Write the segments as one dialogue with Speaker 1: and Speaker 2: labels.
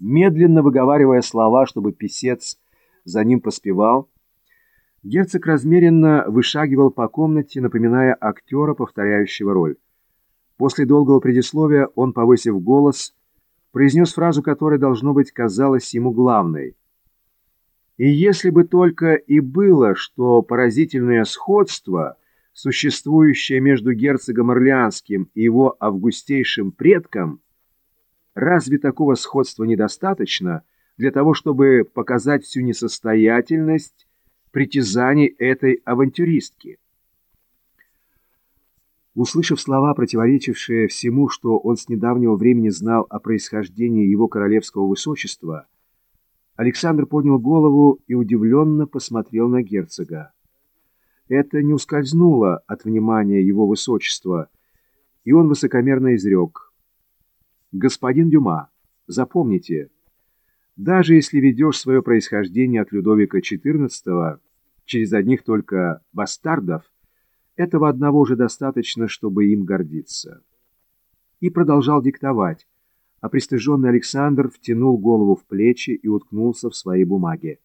Speaker 1: Медленно выговаривая слова, чтобы писец за ним поспевал, герцог размеренно вышагивал по комнате, напоминая актера, повторяющего роль. После долгого предисловия он, повысив голос, произнес фразу, которая, должно быть, казалась ему главной. И если бы только и было, что поразительное сходство, существующее между герцогом Орлеанским и его августейшим предком, разве такого сходства недостаточно для того, чтобы показать всю несостоятельность притязаний этой авантюристки? Услышав слова, противоречившие всему, что он с недавнего времени знал о происхождении его королевского высочества, Александр поднял голову и удивленно посмотрел на герцога. Это не ускользнуло от внимания его высочества, и он высокомерно изрек. «Господин Дюма, запомните, даже если ведешь свое происхождение от Людовика XIV через одних только бастардов, этого одного уже достаточно, чтобы им гордиться. И продолжал диктовать, а пристыженный Александр втянул голову в плечи и уткнулся в свои бумаги.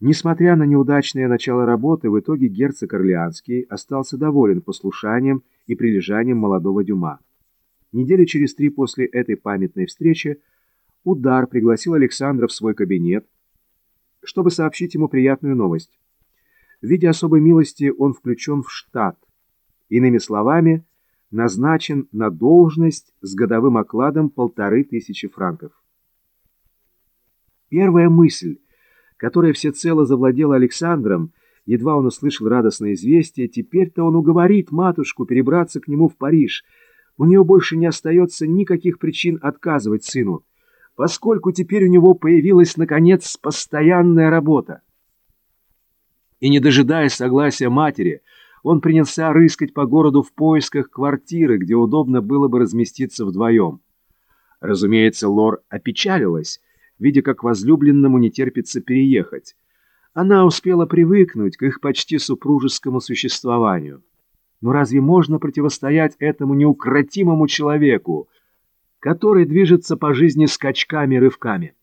Speaker 1: Несмотря на неудачное начало работы, в итоге герцог Орлеанский остался доволен послушанием и прилежанием молодого Дюма. Недели через три после этой памятной встречи Удар пригласил Александра в свой кабинет, чтобы сообщить ему приятную новость. В виде особой милости он включен в штат. Иными словами, назначен на должность с годовым окладом полторы тысячи франков. Первая мысль, которая всецело завладела Александром, едва он услышал радостное известие, теперь-то он уговорит матушку перебраться к нему в Париж. У нее больше не остается никаких причин отказывать сыну, поскольку теперь у него появилась, наконец, постоянная работа и, не дожидаясь согласия матери, он принялся рыскать по городу в поисках квартиры, где удобно было бы разместиться вдвоем. Разумеется, Лор опечалилась, видя, как возлюбленному не терпится переехать. Она успела привыкнуть к их почти супружескому существованию. Но разве можно противостоять этому неукротимому человеку, который движется по жизни скачками и рывками?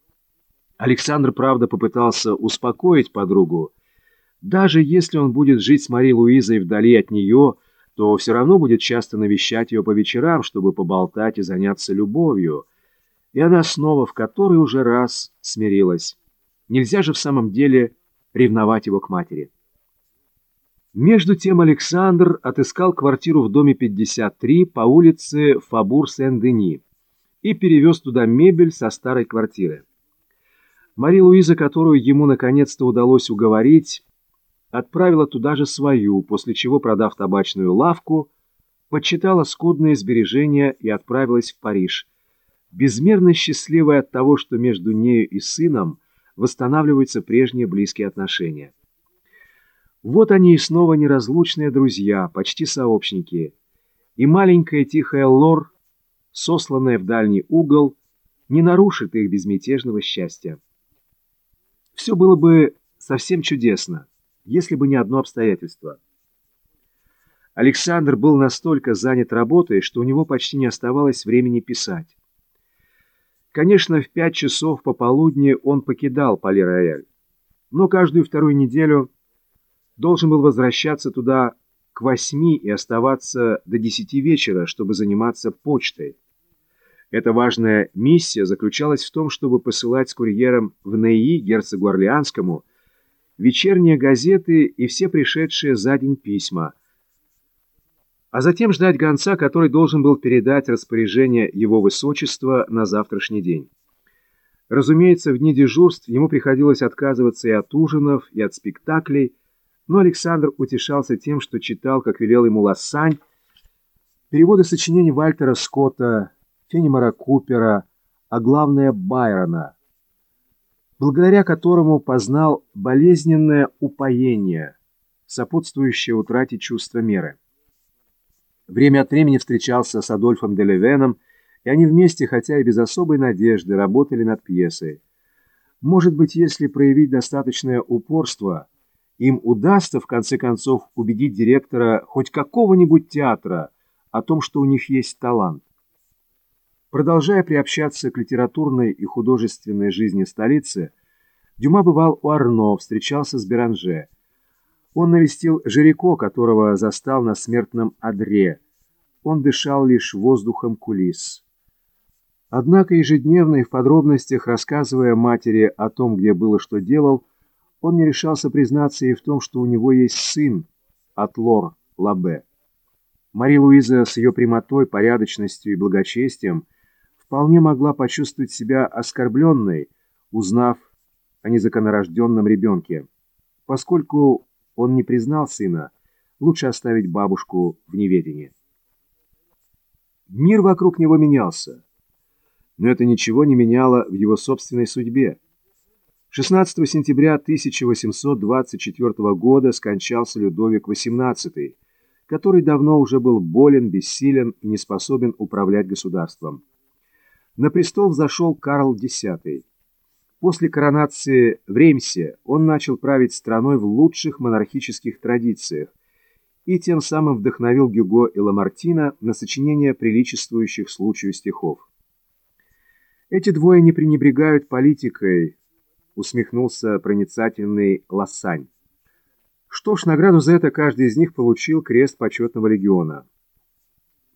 Speaker 1: Александр, правда, попытался успокоить подругу, даже если он будет жить с Марией Луизой вдали от нее, то все равно будет часто навещать ее по вечерам, чтобы поболтать и заняться любовью. И она снова в который уже раз смирилась. Нельзя же в самом деле ревновать его к матери. Между тем Александр отыскал квартиру в доме 53 по улице Фабур-Сен-Дени и перевез туда мебель со старой квартиры. Мария Луиза, которую ему наконец-то удалось уговорить, отправила туда же свою, после чего, продав табачную лавку, подсчитала скудные сбережения и отправилась в Париж, безмерно счастливая от того, что между нею и сыном восстанавливаются прежние близкие отношения. Вот они и снова неразлучные друзья, почти сообщники, и маленькая тихая Лор, сосланная в дальний угол, не нарушит их безмятежного счастья. Все было бы совсем чудесно, если бы не одно обстоятельство. Александр был настолько занят работой, что у него почти не оставалось времени писать. Конечно, в пять часов пополудни он покидал Пале-Рояль, но каждую вторую неделю должен был возвращаться туда к восьми и оставаться до десяти вечера, чтобы заниматься почтой. Эта важная миссия заключалась в том, чтобы посылать с курьером в Неи герцогу Орлеанскому вечерние газеты и все пришедшие за день письма, а затем ждать гонца, который должен был передать распоряжение его высочества на завтрашний день. Разумеется, в дни дежурств ему приходилось отказываться и от ужинов, и от спектаклей, но Александр утешался тем, что читал, как велел ему Лассань, переводы сочинений Вальтера Скотта, Фенимора Купера, а главное Байрона – благодаря которому познал болезненное упоение, сопутствующее утрате чувства меры. Время от времени встречался с Адольфом Делевеном, и они вместе, хотя и без особой надежды, работали над пьесой. Может быть, если проявить достаточное упорство, им удастся, в конце концов, убедить директора хоть какого-нибудь театра о том, что у них есть талант. Продолжая приобщаться к литературной и художественной жизни столицы, Дюма бывал у Арно, встречался с Беранже. Он навестил Жирико, которого застал на смертном одре. Он дышал лишь воздухом кулис. Однако ежедневно и в подробностях, рассказывая матери о том, где было, что делал, он не решался признаться ей в том, что у него есть сын, Атлор Лабе. Мари-Луиза с ее прямотой, порядочностью и благочестием вполне могла почувствовать себя оскорбленной, узнав о незаконнорожденном ребенке. Поскольку он не признал сына, лучше оставить бабушку в неведении. Мир вокруг него менялся, но это ничего не меняло в его собственной судьбе. 16 сентября 1824 года скончался Людовик XVIII, который давно уже был болен, бессилен и не способен управлять государством. На престол взошел Карл X. После коронации в Реймсе он начал править страной в лучших монархических традициях и тем самым вдохновил Гюго и Ламартина на сочинение приличествующих случаю стихов. Эти двое не пренебрегают политикой, усмехнулся проницательный Лассань. Что ж, награду за это каждый из них получил крест почетного легиона.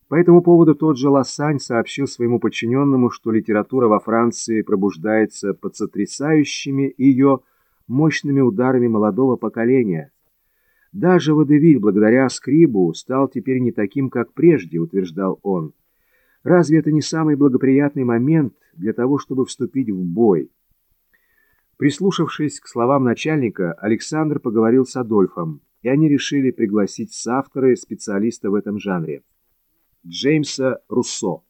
Speaker 1: По этому поводу тот же Лассань сообщил своему подчиненному, что литература во Франции пробуждается под сотрясающими ее мощными ударами молодого поколения. Даже Водевиль, благодаря Скрибу, стал теперь не таким, как прежде, утверждал он. Разве это не самый благоприятный момент для того, чтобы вступить в бой? Прислушавшись к словам начальника, Александр поговорил с Адольфом, и они решили пригласить с авторы специалиста в этом жанре – Джеймса Руссо.